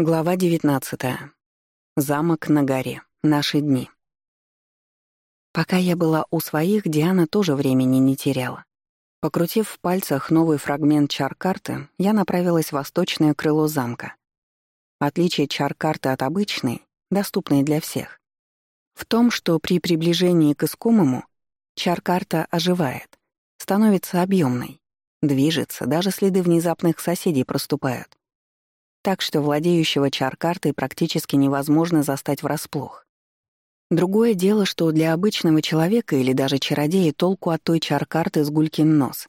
Глава 19. Замок на горе. Наши дни. Пока я была у своих, Диана тоже времени не теряла. Покрутив в пальцах новый фрагмент чар-карты, я направилась в восточное крыло замка. Отличие чар-карты от обычной, доступной для всех, в том, что при приближении к искомому чар-карта оживает, становится объемной, движется, даже следы внезапных соседей проступают так что владеющего чар-картой практически невозможно застать врасплох. Другое дело, что для обычного человека или даже чародея толку от той чар-карты с гулькин нос.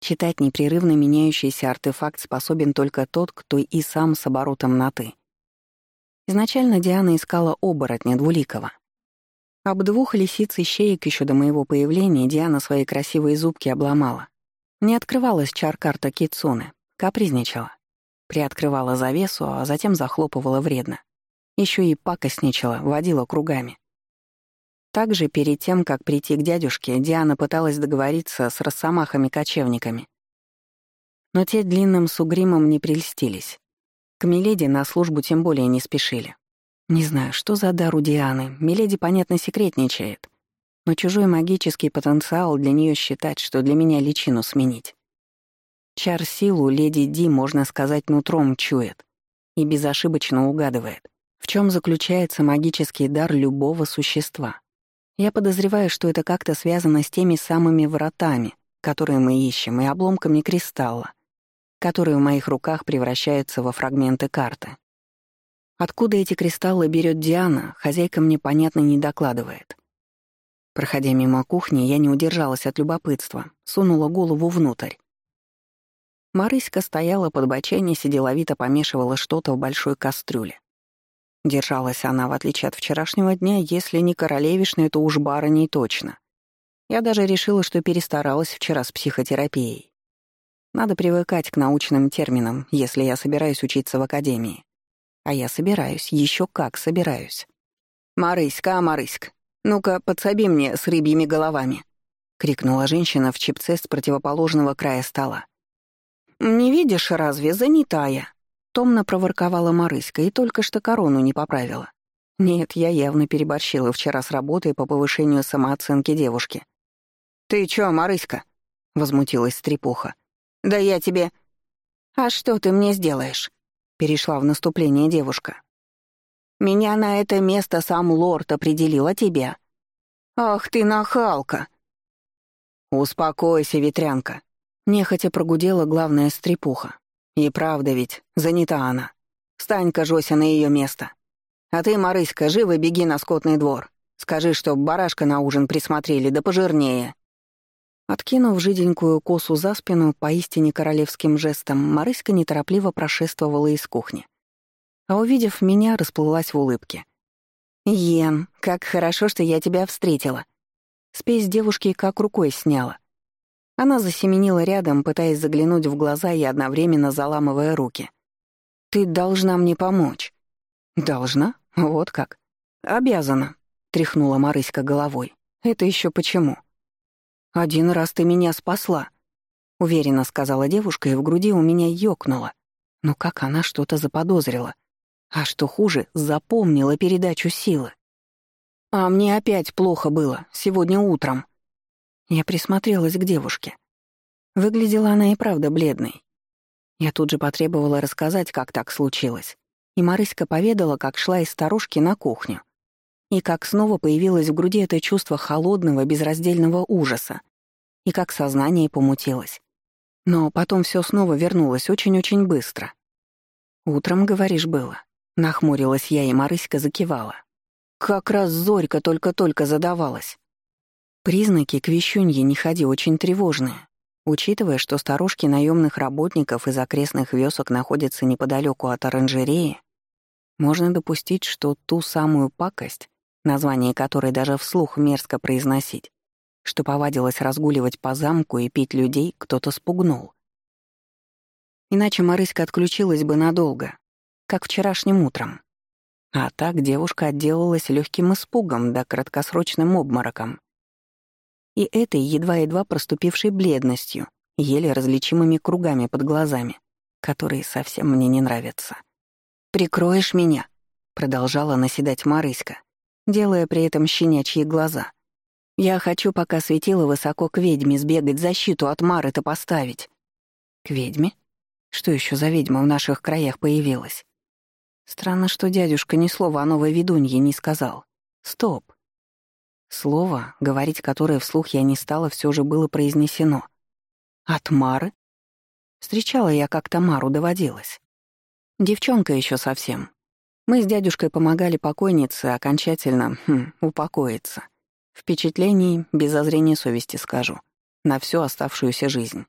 Читать непрерывно меняющийся артефакт способен только тот, кто и сам с оборотом на «ты». Изначально Диана искала оборотня Двуликова. Об двух лисиц ищеек еще до моего появления Диана свои красивые зубки обломала. Не открывалась чар-карта Кицуны, капризничала. Приоткрывала завесу, а затем захлопывала вредно. Еще и пакостничала, водила кругами. Также перед тем, как прийти к дядюшке, Диана пыталась договориться с росомахами-кочевниками. Но те длинным сугримом не прельстились. К Миледи на службу тем более не спешили. Не знаю, что за дар у Дианы, Миледи, понятно, секретничает. Но чужой магический потенциал для нее считать, что для меня личину сменить. Чар-силу леди Ди, можно сказать, нутром чует и безошибочно угадывает, в чем заключается магический дар любого существа. Я подозреваю, что это как-то связано с теми самыми вратами, которые мы ищем, и обломками кристалла, которые в моих руках превращаются во фрагменты карты. Откуда эти кристаллы берет Диана, хозяйка мне, понятно, не докладывает. Проходя мимо кухни, я не удержалась от любопытства, сунула голову внутрь. Марыська стояла под боченись и деловито помешивала что-то в большой кастрюле. Держалась она, в отличие от вчерашнего дня, если не королевишной, то уж барыней точно. Я даже решила, что перестаралась вчера с психотерапией. Надо привыкать к научным терминам, если я собираюсь учиться в академии. А я собираюсь, еще как собираюсь. «Марыська, Марыськ, ну-ка, подсоби мне с рыбьими головами!» — крикнула женщина в чипце с противоположного края стола. «Не видишь, разве занятая?» Томно проворковала Марыська и только что корону не поправила. Нет, я явно переборщила вчера с работой по повышению самооценки девушки. «Ты чё, Марыська?» — возмутилась стрепуха. «Да я тебе...» «А что ты мне сделаешь?» — перешла в наступление девушка. «Меня на это место сам лорд определил, а тебя?» «Ах ты нахалка!» «Успокойся, ветрянка», Нехотя прогудела главная стрепуха. И правда ведь, занята она. Встань-ка, Жося, на ее место. А ты, Марыська, живо беги на скотный двор. Скажи, чтоб барашка на ужин присмотрели, да пожирнее». Откинув жиденькую косу за спину, поистине королевским жестом, Марыська неторопливо прошествовала из кухни. А увидев меня, расплылась в улыбке. «Йен, как хорошо, что я тебя встретила». Спесь девушки как рукой сняла. Она засеменила рядом, пытаясь заглянуть в глаза и одновременно заламывая руки. «Ты должна мне помочь». «Должна? Вот как?» «Обязана», — тряхнула Марыська головой. «Это еще почему?» «Один раз ты меня спасла», — уверенно сказала девушка, и в груди у меня ёкнуло. Но как она что-то заподозрила? А что хуже, запомнила передачу силы. «А мне опять плохо было, сегодня утром», я присмотрелась к девушке. Выглядела она и правда бледной. Я тут же потребовала рассказать, как так случилось. И Марыська поведала, как шла из старушки на кухню. И как снова появилось в груди это чувство холодного, безраздельного ужаса. И как сознание помутилось. Но потом все снова вернулось очень-очень быстро. «Утром, говоришь, было?» Нахмурилась я, и Марыська закивала. Как раз Зорька только-только задавалась. Признаки к не ходи очень тревожные, учитывая, что сторожки наемных работников из окрестных вёсок находятся неподалеку от оранжереи, можно допустить, что ту самую пакость, название которой даже вслух мерзко произносить, что повадилось разгуливать по замку и пить людей, кто-то спугнул. Иначе Марыська отключилась бы надолго, как вчерашним утром. А так девушка отделалась легким испугом да краткосрочным обмороком и этой едва-едва проступившей бледностью, еле различимыми кругами под глазами, которые совсем мне не нравятся. «Прикроешь меня?» — продолжала наседать Марыська, делая при этом щенячьи глаза. «Я хочу, пока светило высоко, к ведьме сбегать, защиту от Мары-то поставить». «К ведьме? Что еще за ведьма в наших краях появилась?» Странно, что дядюшка ни слова о новой ведунье не сказал. Стоп. Слово, говорить которое вслух я не стала, все же было произнесено. От Мары? Встречала я как-то Мару, доводилась. Девчонка еще совсем. Мы с дядюшкой помогали покойнице окончательно хм, упокоиться. Впечатлений, без зазрения совести скажу, на всю оставшуюся жизнь.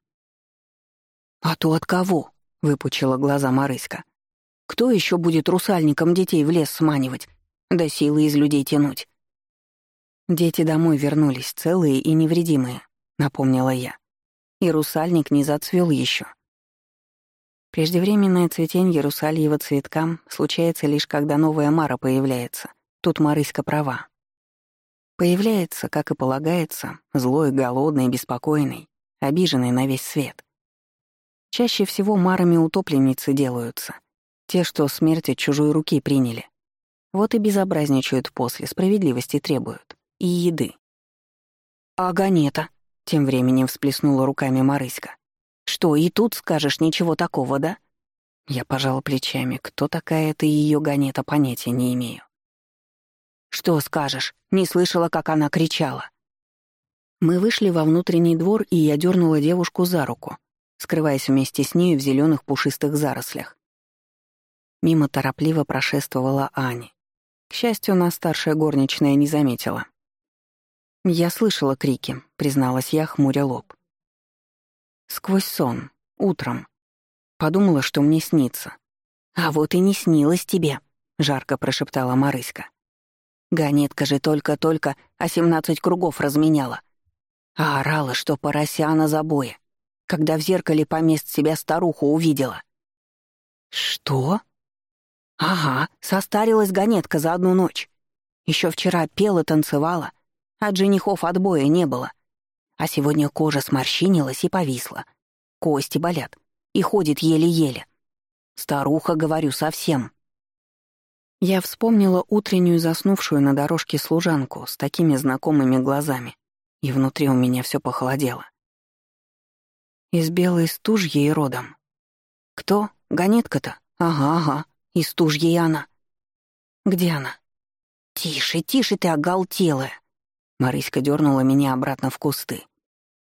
«А то от кого?» — выпучила глаза Марыська. «Кто еще будет русальником детей в лес сманивать, да силы из людей тянуть?» «Дети домой вернулись, целые и невредимые», — напомнила я. «И русальник не зацвел еще. Преждевременное цветение русальего цветка случается лишь когда новая Мара появляется. Тут Марыська права. Появляется, как и полагается, злой, голодный, беспокойный, обиженный на весь свет. Чаще всего марами утопленницы делаются. Те, что смерть от чужой руки приняли. Вот и безобразничают после, справедливости требуют. И еды. «А Ганета?» — тем временем всплеснула руками Марыська. Что, и тут скажешь ничего такого, да? Я пожала плечами. Кто такая эта ее Ганета, понятия не имею. Что скажешь? Не слышала, как она кричала. Мы вышли во внутренний двор, и я дернула девушку за руку, скрываясь вместе с ней в зеленых пушистых зарослях. Мимо торопливо прошествовала Аня. К счастью, нас старшая горничная не заметила. «Я слышала крики», — призналась я, хмуря лоб. Сквозь сон, утром. Подумала, что мне снится. «А вот и не снилось тебе», — жарко прошептала Марыська. Ганетка же только-только а семнадцать кругов разменяла. А орала, что порося на забое, когда в зеркале помест себя старуху увидела. «Что?» «Ага, состарилась Ганетка за одну ночь. Еще вчера пела, танцевала, от женихов отбоя не было. А сегодня кожа сморщинилась и повисла. Кости болят. И ходит еле-еле. Старуха, говорю, совсем. Я вспомнила утреннюю заснувшую на дорожке служанку с такими знакомыми глазами, и внутри у меня все похолодело. Из белой стужьей родом. Кто? Ганетка-то? Ага, ага. Из стужьей она. Где она? Тише, тише ты, оголтелая. Марыська дернула меня обратно в кусты.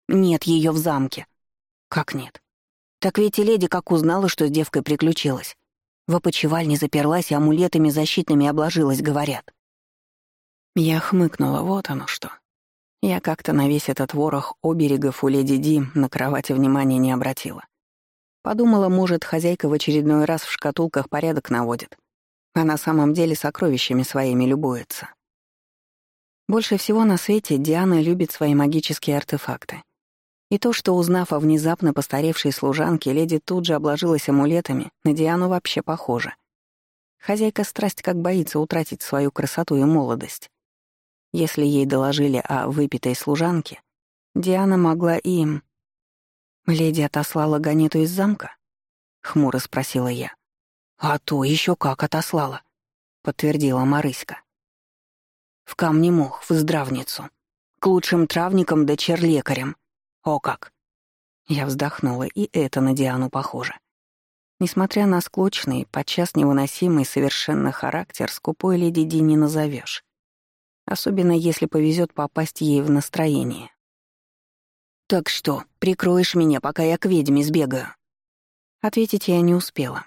«Нет ее в замке». «Как нет?» «Так ведь и леди как узнала, что с девкой приключилось. В опочивальне заперлась и амулетами защитными обложилась, говорят». Я хмыкнула, вот оно что. Я как-то на весь этот ворох оберегов у леди Ди на кровати внимания не обратила. Подумала, может, хозяйка в очередной раз в шкатулках порядок наводит, а на самом деле сокровищами своими любуется. Больше всего на свете Диана любит свои магические артефакты. И то, что, узнав о внезапно постаревшей служанке, леди тут же обложилась амулетами, на Диану вообще похоже. Хозяйка страсть как боится утратить свою красоту и молодость. Если ей доложили о выпитой служанке, Диана могла им... «Леди отослала Ганету из замка?» — хмуро спросила я. «А то еще как отослала», — подтвердила Марыська. В камне мох, в здравницу. К лучшим травникам да черлекарям. О как! Я вздохнула, и это на Диану похоже. Несмотря на склочный, подчас невыносимый совершенно характер, скупой леди Ди не назовешь. Особенно если повезет попасть ей в настроение. «Так что, прикроешь меня, пока я к ведьме сбегаю?» Ответить я не успела.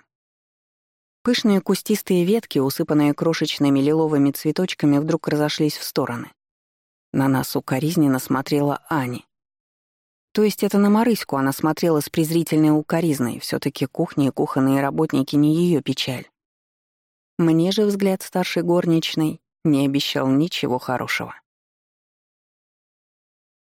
Пышные кустистые ветки, усыпанные крошечными лиловыми цветочками, вдруг разошлись в стороны. На нас укоризненно смотрела Ани. То есть это на Марыську она смотрела с презрительной укоризной, все таки кухня и кухонные работники не ее печаль. Мне же взгляд старшей горничной не обещал ничего хорошего.